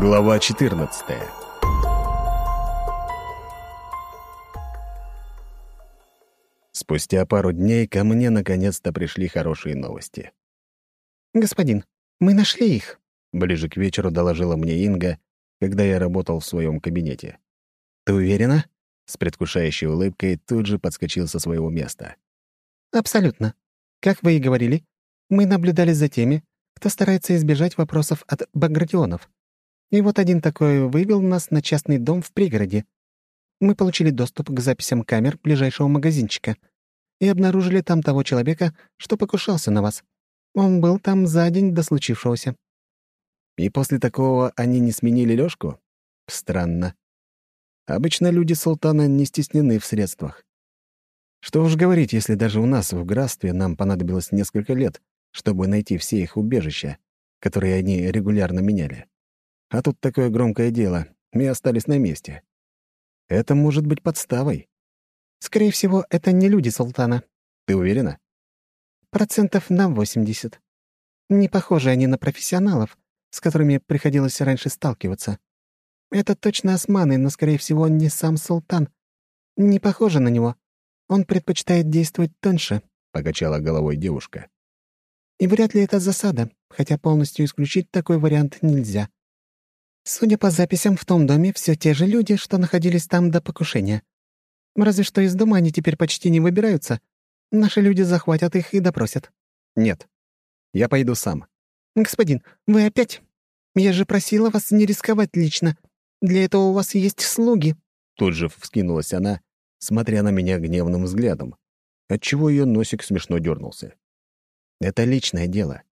Глава 14 Спустя пару дней ко мне наконец-то пришли хорошие новости. «Господин, мы нашли их», — ближе к вечеру доложила мне Инга, когда я работал в своем кабинете. «Ты уверена?» — с предвкушающей улыбкой тут же подскочил со своего места. «Абсолютно. Как вы и говорили, мы наблюдали за теми, кто старается избежать вопросов от багратионов. И вот один такой вывел нас на частный дом в пригороде. Мы получили доступ к записям камер ближайшего магазинчика и обнаружили там того человека, что покушался на вас. Он был там за день до случившегося. И после такого они не сменили Лёшку? Странно. Обычно люди султана не стеснены в средствах. Что уж говорить, если даже у нас в графстве нам понадобилось несколько лет, чтобы найти все их убежища, которые они регулярно меняли. А тут такое громкое дело, и остались на месте. Это может быть подставой. Скорее всего, это не люди султана. Ты уверена? Процентов на 80. Не похожи они на профессионалов, с которыми приходилось раньше сталкиваться. Это точно османы, но, скорее всего, не сам султан. Не похоже на него. Он предпочитает действовать тоньше, — покачала головой девушка. И вряд ли это засада, хотя полностью исключить такой вариант нельзя. Судя по записям, в том доме все те же люди, что находились там до покушения. Разве что из дома они теперь почти не выбираются. Наши люди захватят их и допросят. Нет. Я пойду сам. Господин, вы опять? Я же просила вас не рисковать лично. Для этого у вас есть слуги. Тут же вскинулась она, смотря на меня гневным взглядом, отчего ее носик смешно дернулся. Это личное дело.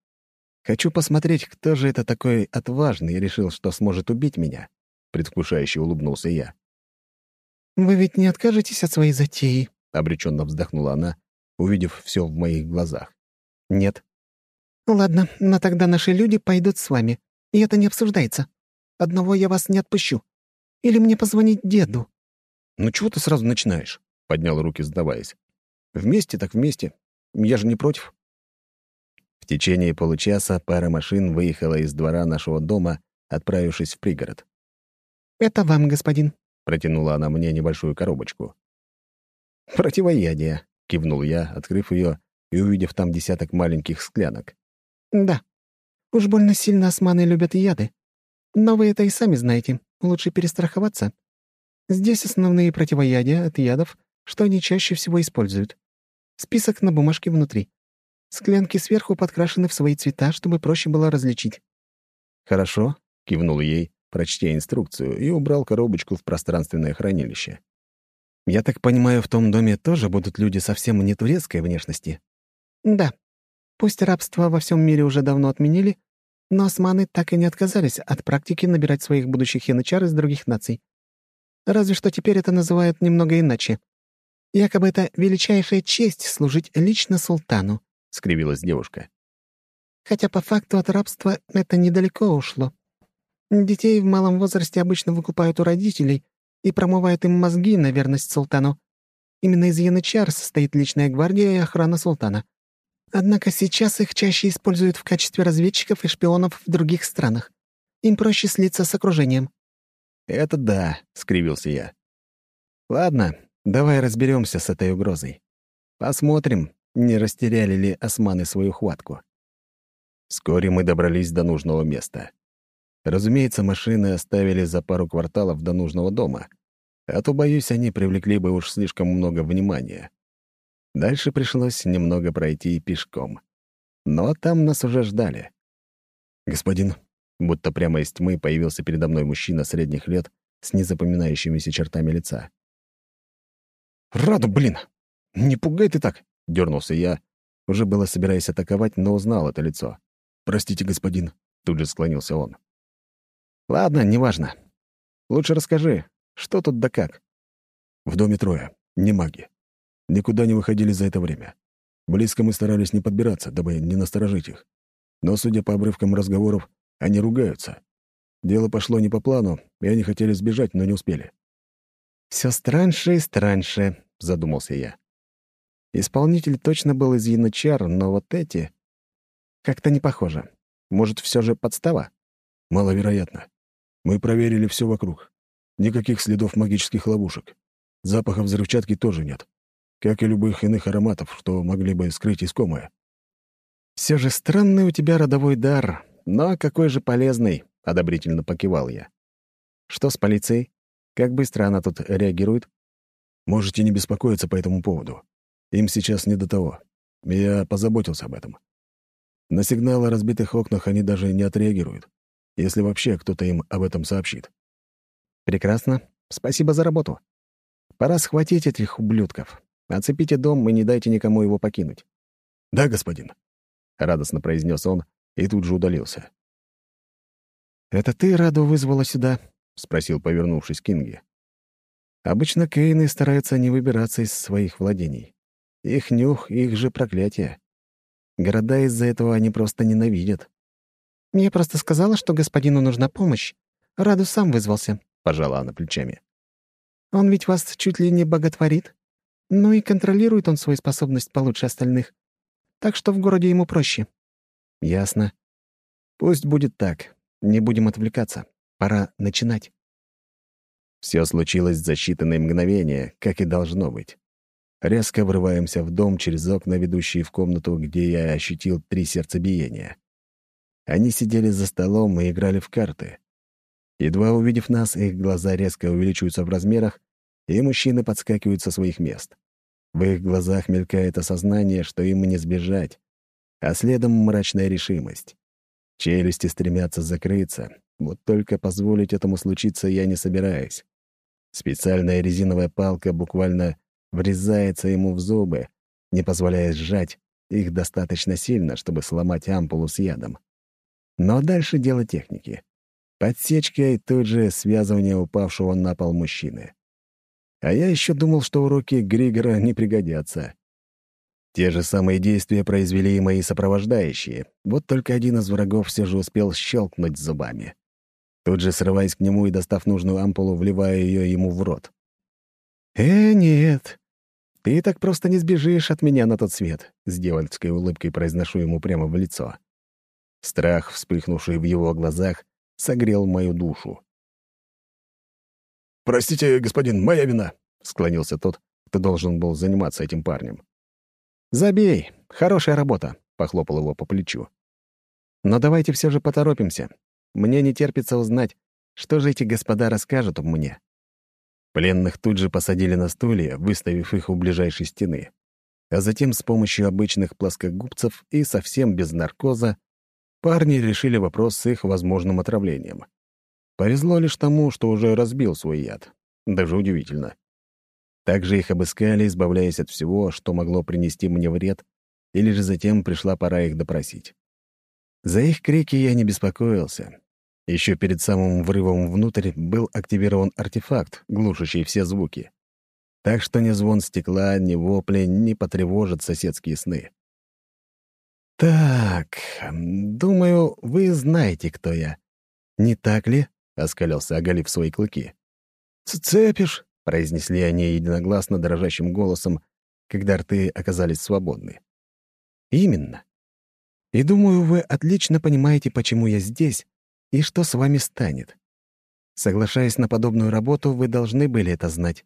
Хочу посмотреть, кто же это такой отважный и решил, что сможет убить меня. Предвкушающе улыбнулся я. «Вы ведь не откажетесь от своей затеи?» — обреченно вздохнула она, увидев все в моих глазах. «Нет». «Ладно, но тогда наши люди пойдут с вами, и это не обсуждается. Одного я вас не отпущу. Или мне позвонить деду?» «Ну чего ты сразу начинаешь?» — поднял руки, сдаваясь. «Вместе так вместе. Я же не против». В течение получаса пара машин выехала из двора нашего дома, отправившись в пригород. «Это вам, господин», — протянула она мне небольшую коробочку. «Противоядие», — кивнул я, открыв ее и увидев там десяток маленьких склянок. «Да. Уж больно сильно османы любят яды. Но вы это и сами знаете. Лучше перестраховаться. Здесь основные противоядия от ядов, что они чаще всего используют. Список на бумажке внутри. Склянки сверху подкрашены в свои цвета, чтобы проще было различить». «Хорошо», — кивнул ей, прочтя инструкцию, и убрал коробочку в пространственное хранилище. «Я так понимаю, в том доме тоже будут люди совсем не турецкой внешности?» «Да. Пусть рабство во всем мире уже давно отменили, но османы так и не отказались от практики набирать своих будущих янычар из других наций. Разве что теперь это называют немного иначе. Якобы это величайшая честь служить лично султану. — скривилась девушка. «Хотя по факту от рабства это недалеко ушло. Детей в малом возрасте обычно выкупают у родителей и промывают им мозги на верность султану. Именно из янычар состоит личная гвардия и охрана султана. Однако сейчас их чаще используют в качестве разведчиков и шпионов в других странах. Им проще слиться с окружением». «Это да», — скривился я. «Ладно, давай разберемся с этой угрозой. Посмотрим, не растеряли ли османы свою хватку. Вскоре мы добрались до нужного места. Разумеется, машины оставили за пару кварталов до нужного дома, а то, боюсь, они привлекли бы уж слишком много внимания. Дальше пришлось немного пройти пешком. Но там нас уже ждали. «Господин», будто прямо из тьмы появился передо мной мужчина средних лет с незапоминающимися чертами лица. «Раду, блин! Не пугай ты так!» Дернулся я, уже было собираясь атаковать, но узнал это лицо. «Простите, господин», — тут же склонился он. «Ладно, неважно. Лучше расскажи, что тут да как?» «В доме трое, не маги. Никуда не выходили за это время. Близко мы старались не подбираться, дабы не насторожить их. Но, судя по обрывкам разговоров, они ругаются. Дело пошло не по плану, и они хотели сбежать, но не успели». «Все страньше и страньше», — задумался я. Исполнитель точно был из янычар, но вот эти... Как-то не похоже. Может, все же подстава? Маловероятно. Мы проверили все вокруг. Никаких следов магических ловушек. Запаха взрывчатки тоже нет. Как и любых иных ароматов, что могли бы скрыть искомое. Все же странный у тебя родовой дар, но какой же полезный, — одобрительно покивал я. Что с полицией? Как быстро она тут реагирует? Можете не беспокоиться по этому поводу. Им сейчас не до того. Я позаботился об этом. На сигналы о разбитых окнах они даже не отреагируют, если вообще кто-то им об этом сообщит. Прекрасно. Спасибо за работу. Пора схватить этих ублюдков. Оцепите дом и не дайте никому его покинуть. Да, господин. Радостно произнес он и тут же удалился. «Это ты Раду вызвала сюда?» — спросил, повернувшись к Кинге. Обычно Кейны стараются не выбираться из своих владений. Их нюх — их же проклятие. Города из-за этого они просто ненавидят. «Я просто сказала, что господину нужна помощь. Раду сам вызвался», — пожала она плечами. «Он ведь вас чуть ли не боготворит. Ну и контролирует он свою способность получше остальных. Так что в городе ему проще». «Ясно. Пусть будет так. Не будем отвлекаться. Пора начинать». Все случилось за считанные мгновения, как и должно быть. Резко врываемся в дом через окна, ведущие в комнату, где я ощутил три сердцебиения. Они сидели за столом и играли в карты. Едва увидев нас, их глаза резко увеличиваются в размерах, и мужчины подскакивают со своих мест. В их глазах мелькает осознание, что им не сбежать, а следом мрачная решимость. Челюсти стремятся закрыться, вот только позволить этому случиться я не собираюсь. Специальная резиновая палка буквально врезается ему в зубы, не позволяя сжать их достаточно сильно, чтобы сломать ампулу с ядом. Но дальше дело техники. Подсечка и тут же связывание упавшего на пол мужчины. А я еще думал, что уроки Григора не пригодятся. Те же самые действия произвели и мои сопровождающие, вот только один из врагов все же успел щелкнуть зубами. Тут же срываясь к нему и достав нужную ампулу, вливая ее ему в рот. «Э, нет, ты так просто не сбежишь от меня на тот свет», — с дьявольской улыбкой произношу ему прямо в лицо. Страх, вспыхнувший в его глазах, согрел мою душу. «Простите, господин, моя вина», — склонился тот, кто должен был заниматься этим парнем. «Забей, хорошая работа», — похлопал его по плечу. «Но давайте все же поторопимся. Мне не терпится узнать, что же эти господа расскажут мне». Пленных тут же посадили на стулья, выставив их у ближайшей стены. А затем с помощью обычных плоскогубцев и совсем без наркоза парни решили вопрос с их возможным отравлением. Повезло лишь тому, что уже разбил свой яд. Даже удивительно. Также их обыскали, избавляясь от всего, что могло принести мне вред, или же затем пришла пора их допросить. За их крики я не беспокоился. Еще перед самым врывом внутрь был активирован артефакт, глушащий все звуки. Так что ни звон стекла, ни вопли не потревожат соседские сны. «Так, думаю, вы знаете, кто я. Не так ли?» — оскалился, оголив свои клыки. «Цепишь?» — произнесли они единогласно дрожащим голосом, когда рты оказались свободны. «Именно. И думаю, вы отлично понимаете, почему я здесь и что с вами станет. Соглашаясь на подобную работу, вы должны были это знать.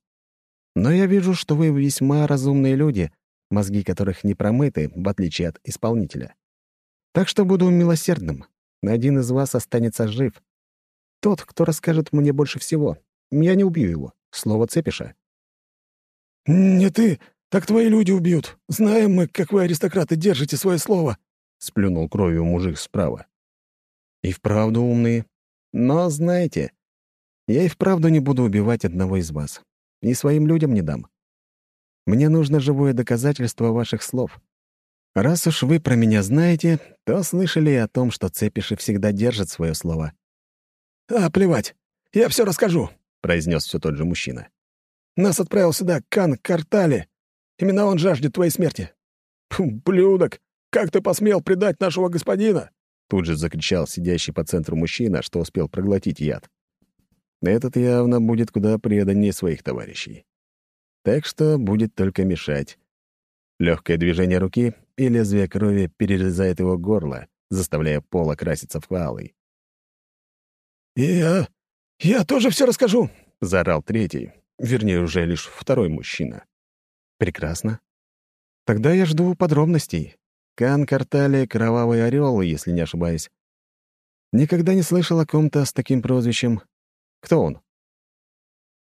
Но я вижу, что вы весьма разумные люди, мозги которых не промыты, в отличие от исполнителя. Так что буду милосердным. Один из вас останется жив. Тот, кто расскажет мне больше всего. Я не убью его. Слово цепиша. «Не ты, так твои люди убьют. Знаем мы, как вы, аристократы, держите свое слово», — сплюнул кровью мужик справа. «И вправду умные. Но знаете, я и вправду не буду убивать одного из вас. И своим людям не дам. Мне нужно живое доказательство ваших слов. Раз уж вы про меня знаете, то слышали о том, что цепиши всегда держат свое слово». «А, плевать. Я все расскажу», — произнес все тот же мужчина. «Нас отправил сюда Кан Картали. Именно он жаждет твоей смерти». «Блюдок! Как ты посмел предать нашего господина?» Тут же закричал сидящий по центру мужчина, что успел проглотить яд. Этот явно будет куда преданнее своих товарищей. Так что будет только мешать. Легкое движение руки, и лезвие крови перерезает его горло, заставляя пол окраситься в алый. «Я «Я тоже все расскажу!» — заорал третий, вернее, уже лишь второй мужчина. «Прекрасно. Тогда я жду подробностей. Кан Картали — Кровавый Орел, если не ошибаюсь. Никогда не слышал о ком-то с таким прозвищем. Кто он?»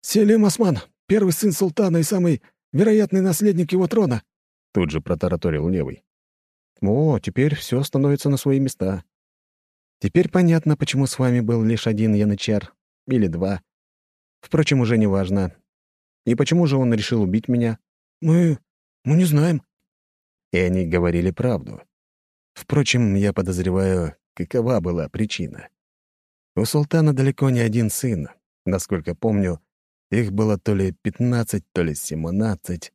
«Селим Осман, первый сын султана и самый вероятный наследник его трона», — тут же протараторил левый. «О, теперь все становится на свои места. Теперь понятно, почему с вами был лишь один янычар. Или два. Впрочем, уже не важно. И почему же он решил убить меня? Мы... мы не знаем. И они говорили правду. Впрочем, я подозреваю, какова была причина. У султана далеко не один сын. Насколько помню, их было то ли пятнадцать, то ли семнадцать.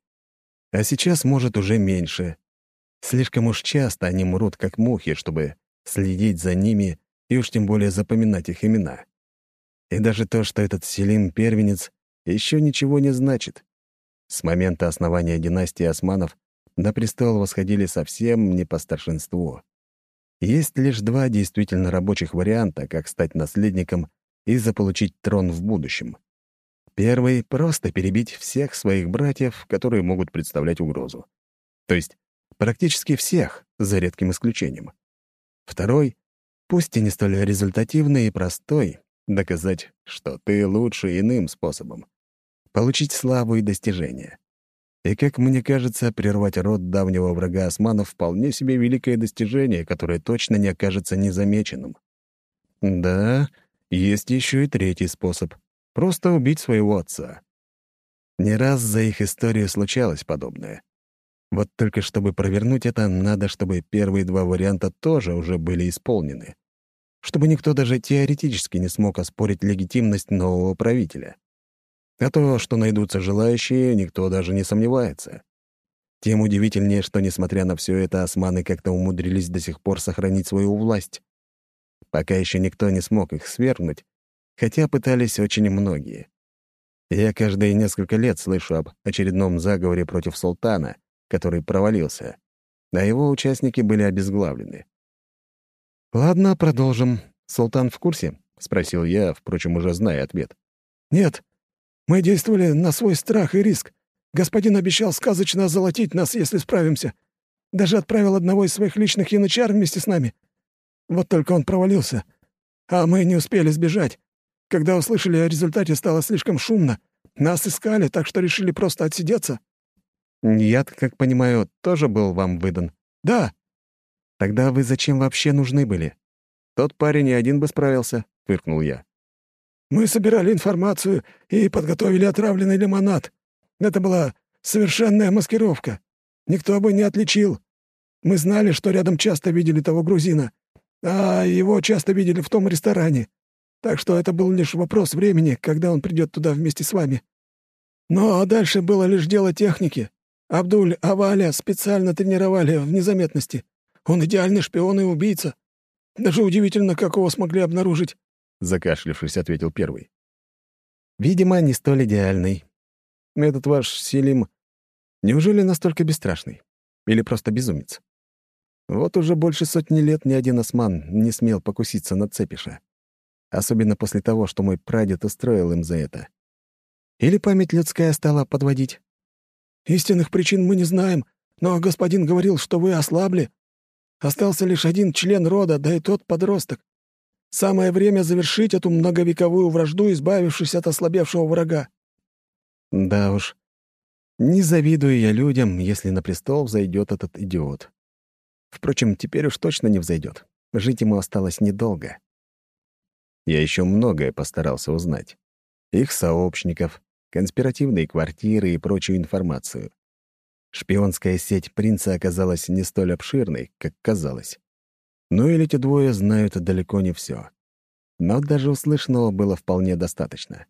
А сейчас, может, уже меньше. Слишком уж часто они мрут, как мухи, чтобы следить за ними и уж тем более запоминать их имена. И даже то, что этот Селим — первенец, еще ничего не значит. С момента основания династии османов на престол восходили совсем не по старшинству. Есть лишь два действительно рабочих варианта, как стать наследником и заполучить трон в будущем. Первый — просто перебить всех своих братьев, которые могут представлять угрозу. То есть практически всех, за редким исключением. Второй, пусть и не столь результативный и простой, доказать, что ты лучше иным способом. Получить славу и достижения. И, как мне кажется, прервать род давнего врага османов вполне себе великое достижение, которое точно не окажется незамеченным. Да, есть еще и третий способ — просто убить своего отца. Не раз за их историю случалось подобное. Вот только чтобы провернуть это, надо, чтобы первые два варианта тоже уже были исполнены. Чтобы никто даже теоретически не смог оспорить легитимность нового правителя. А то, что найдутся желающие, никто даже не сомневается. Тем удивительнее, что, несмотря на все это, османы как-то умудрились до сих пор сохранить свою власть. Пока еще никто не смог их свергнуть, хотя пытались очень многие. Я каждые несколько лет слышу об очередном заговоре против султана, который провалился, а его участники были обезглавлены. «Ладно, продолжим. Султан в курсе?» — спросил я, впрочем, уже зная ответ. «Нет. Мы действовали на свой страх и риск. Господин обещал сказочно озолотить нас, если справимся. Даже отправил одного из своих личных янычар вместе с нами. Вот только он провалился. А мы не успели сбежать. Когда услышали о результате, стало слишком шумно. Нас искали, так что решили просто отсидеться. Яд, как понимаю, тоже был вам выдан? Да. Тогда вы зачем вообще нужны были? Тот парень и один бы справился, фыркнул я. Мы собирали информацию и подготовили отравленный лимонад. Это была совершенная маскировка. Никто бы не отличил. Мы знали, что рядом часто видели того грузина, а его часто видели в том ресторане. Так что это был лишь вопрос времени, когда он придет туда вместе с вами. Но дальше было лишь дело техники. Абдуль Аваля специально тренировали в незаметности. Он идеальный шпион и убийца. Даже удивительно, как его смогли обнаружить», — закашлявшись, ответил первый. «Видимо, не столь идеальный. Этот ваш Селим неужели настолько бесстрашный? Или просто безумец? Вот уже больше сотни лет ни один осман не смел покуситься на цепиша. Особенно после того, что мой прадед устроил им за это. Или память людская стала подводить?» Истинных причин мы не знаем, но господин говорил, что вы ослабли. Остался лишь один член рода, да и тот подросток. Самое время завершить эту многовековую вражду, избавившись от ослабевшего врага». «Да уж. Не завидую я людям, если на престол взойдет этот идиот. Впрочем, теперь уж точно не взойдет. Жить ему осталось недолго. Я еще многое постарался узнать. Их сообщников, конспиративные квартиры и прочую информацию. Шпионская сеть принца оказалась не столь обширной, как казалось. Ну или эти двое знают далеко не все. Но даже услышанного было вполне достаточно.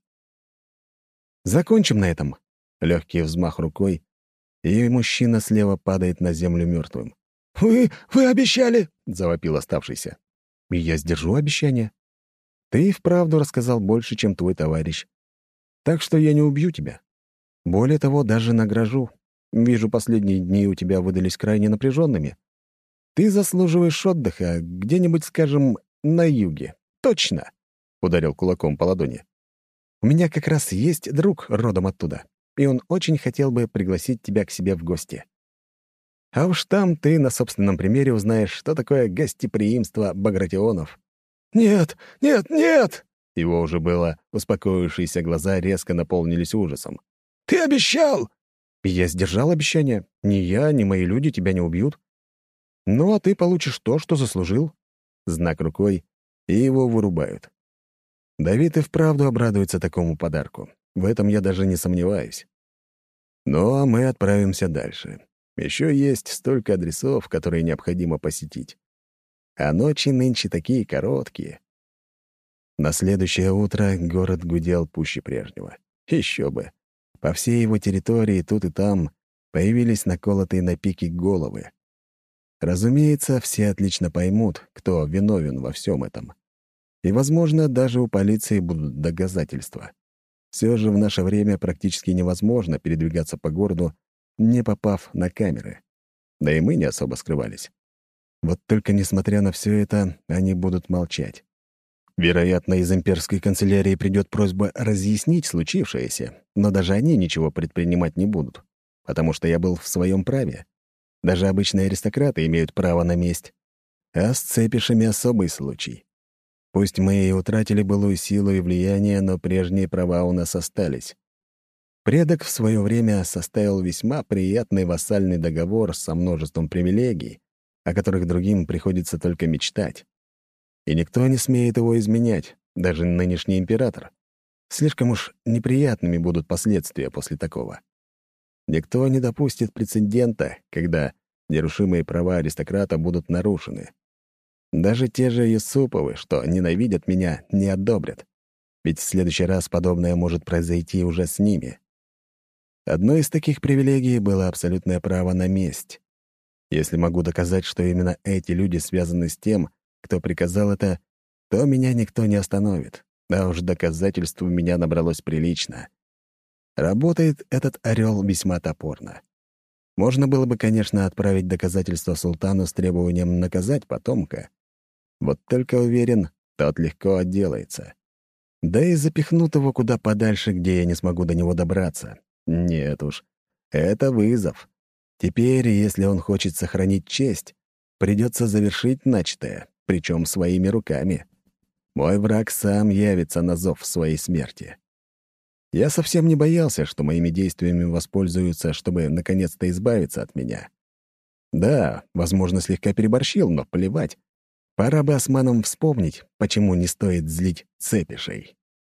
Закончим на этом. Легкий взмах рукой, и мужчина слева падает на землю мертвым. «Вы... вы обещали!» — завопил оставшийся. «И я сдержу обещание. Ты вправду рассказал больше, чем твой товарищ. Так что я не убью тебя. Более того, даже награжу. Вижу, последние дни у тебя выдались крайне напряженными. Ты заслуживаешь отдыха где-нибудь, скажем, на юге. Точно. ударил кулаком по ладони. «У меня как раз есть друг родом оттуда, и он очень хотел бы пригласить тебя к себе в гости. А уж там ты на собственном примере узнаешь, что такое гостеприимство Багратионов». «Нет, нет, нет!» Его уже было успокоившиеся глаза резко наполнились ужасом. «Ты обещал!» «Я сдержал обещание. Ни я, ни мои люди тебя не убьют. Ну, а ты получишь то, что заслужил». Знак рукой, и его вырубают. Давид и вправду обрадуется такому подарку. В этом я даже не сомневаюсь. Ну, а мы отправимся дальше. Еще есть столько адресов, которые необходимо посетить. А ночи нынче такие короткие. На следующее утро город гудел пуще прежнего. Еще бы. По всей его территории тут и там появились наколотые на пике головы. Разумеется, все отлично поймут, кто виновен во всем этом. И, возможно, даже у полиции будут доказательства. Все же в наше время практически невозможно передвигаться по городу, не попав на камеры. Да и мы не особо скрывались. Вот только несмотря на все это, они будут молчать. Вероятно, из имперской канцелярии придет просьба разъяснить случившееся, но даже они ничего предпринимать не будут, потому что я был в своем праве. Даже обычные аристократы имеют право на месть. А с цепишами особый случай. Пусть мы и утратили былую силу и влияние, но прежние права у нас остались. Предок в свое время составил весьма приятный вассальный договор со множеством привилегий, о которых другим приходится только мечтать. И никто не смеет его изменять, даже нынешний император. Слишком уж неприятными будут последствия после такого. Никто не допустит прецедента, когда нерушимые права аристократа будут нарушены. Даже те же Юсуповы, что ненавидят меня, не одобрят. Ведь в следующий раз подобное может произойти уже с ними. Одной из таких привилегий было абсолютное право на месть. Если могу доказать, что именно эти люди связаны с тем, кто приказал это, то меня никто не остановит. Да уж доказательств у меня набралось прилично. Работает этот орел весьма топорно. Можно было бы, конечно, отправить доказательства султану с требованием наказать потомка. Вот только уверен, тот легко отделается. Да и запихнут его куда подальше, где я не смогу до него добраться. Нет уж, это вызов. Теперь, если он хочет сохранить честь, придется завершить начатое, причем своими руками. Мой враг сам явится на зов своей смерти. Я совсем не боялся, что моими действиями воспользуются, чтобы наконец-то избавиться от меня. Да, возможно, слегка переборщил, но плевать. Пора бы османам вспомнить, почему не стоит злить цепишей.